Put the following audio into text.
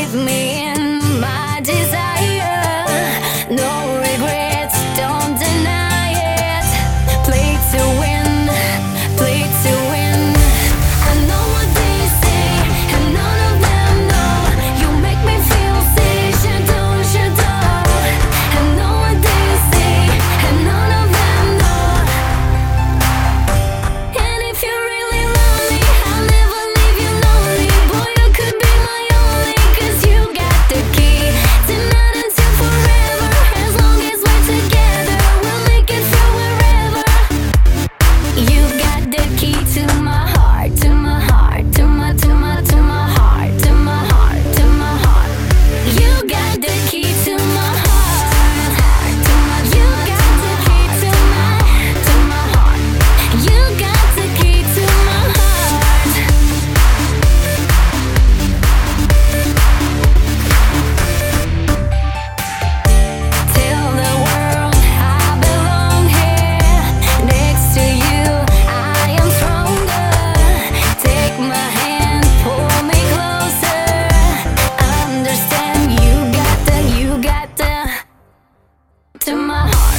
with me. to my heart.